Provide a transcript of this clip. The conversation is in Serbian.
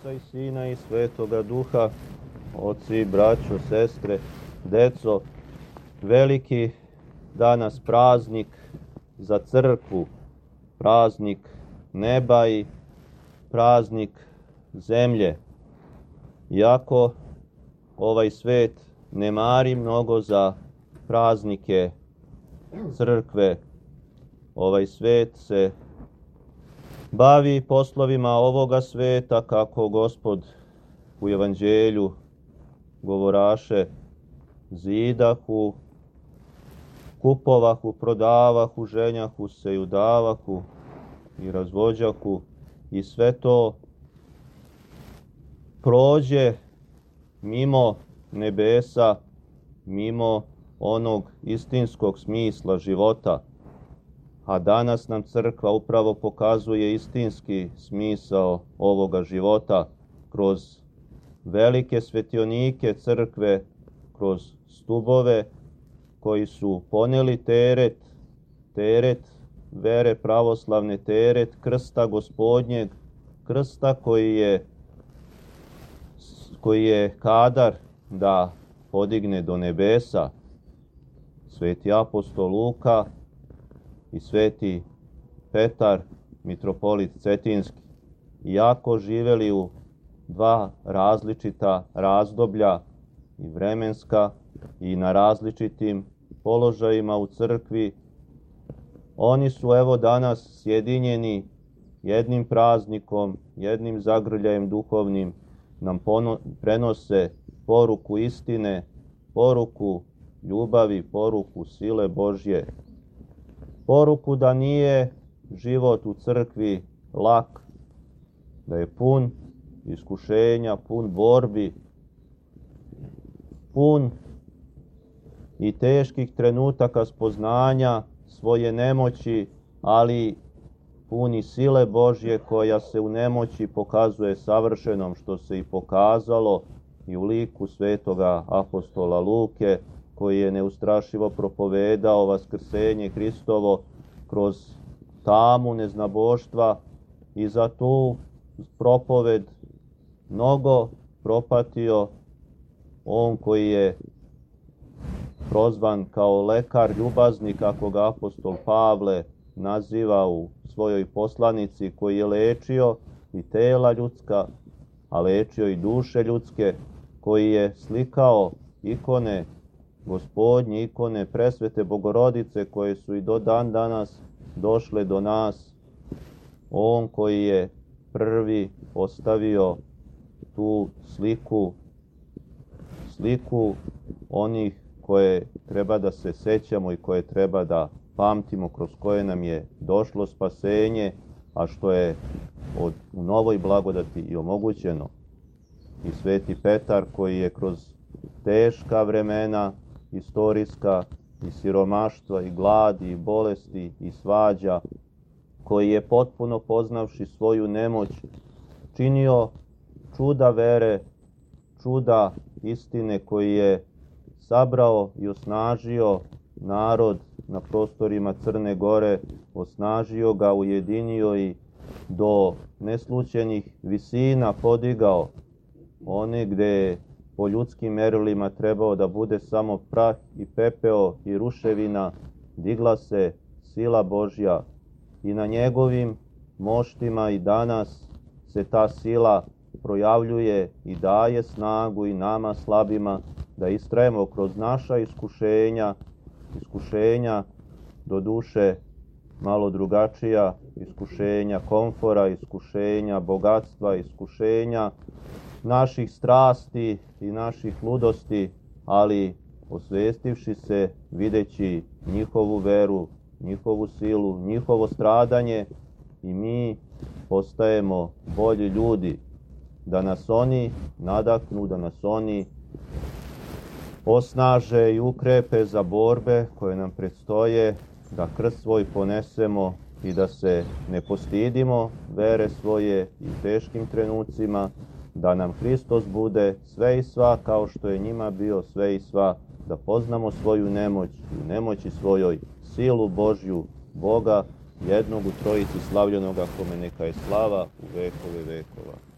Oca i Sina i Svetoga Duha, oci, braćo, sestre, deco, veliki danas praznik za crkvu, praznik neba i praznik zemlje. Iako ovaj svet ne mari mnogo za praznike crkve, ovaj svet se bavi poslovima ovoga sveta kako gospod u evanđelju govoraše zidahu, kupovahu, prodavahu, ženjahu se i udavahu i razvođahu i sve to prođe mimo nebesa, mimo onog istinskog smisla života. A danas nam crkva upravo pokazuje istinski smisao ovoga života kroz velike svetionike crkve, kroz stubove koji su poneli teret, teret vere pravoslavne, teret krsta gospodnjeg, krsta koji je koji je kadar da podigne do nebesa. Sveti apostol Luka i sveti Petar, mitropolit Cetinski, iako živeli u dva različita razdoblja i vremenska i na različitim položajima u crkvi, oni su evo danas sjedinjeni jednim praznikom, jednim zagrljajem duhovnim, nam pono, prenose poruku istine, poruku ljubavi, poruku sile Božje, poruku da nije život u crkvi lak, da je pun iskušenja, pun borbi, pun i teških trenutaka spoznanja svoje nemoći, ali puni sile Božje koja se u nemoći pokazuje savršenom, što se i pokazalo i u liku svetoga apostola Luke, koji je neustrašivo propovedao vaskrsenje Hristovo kroz tamu neznaboštva i za tu propoved mnogo propatio on koji je prozvan kao lekar ljubazni, kako ga apostol Pavle naziva u svojoj poslanici, koji je lečio i tela ljudska, a lečio i duše ljudske, koji je slikao ikone gospodnje, ikone presvete bogorodice koje su i do dan danas došle do nas. On koji je prvi ostavio tu sliku, sliku onih koje treba da se sećamo i koje treba da pamtimo, kroz koje nam je došlo spasenje, a što je od, u novoj blagodati i omogućeno. I sveti Petar koji je kroz teška vremena istorijska i siromaštva i gladi i bolesti i svađa, koji je potpuno poznavši svoju nemoć činio čuda vere, čuda istine koji je sabrao i osnažio narod na prostorima Crne Gore, osnažio ga, ujedinio i do neslučenih visina podigao one gde je po ljudskim merilima trebao da bude samo prah i pepeo i ruševina, digla se sila Božja. I na njegovim moštima i danas se ta sila projavljuje i daje snagu i nama slabima da istrajemo kroz naša iskušenja, iskušenja do duše malo drugačija, iskušenja komfora, iskušenja bogatstva, iskušenja naših strasti i naših ludosti, ali osvestivši se, videći njihovu veru, njihovu silu, njihovo stradanje i mi postajemo bolji ljudi, da nas oni nadaknu, da nas oni osnaže i ukrepe za borbe koje nam predstoje, da krst svoj ponesemo i da se ne postidimo vere svoje i teškim trenucima, da nam Hristos bude sve i sva kao što je njima bio sve i sva, da poznamo svoju nemoć i u nemoći svojoj silu Božju, Boga, jednog u trojici slavljenoga kome neka je slava u vekove vekova.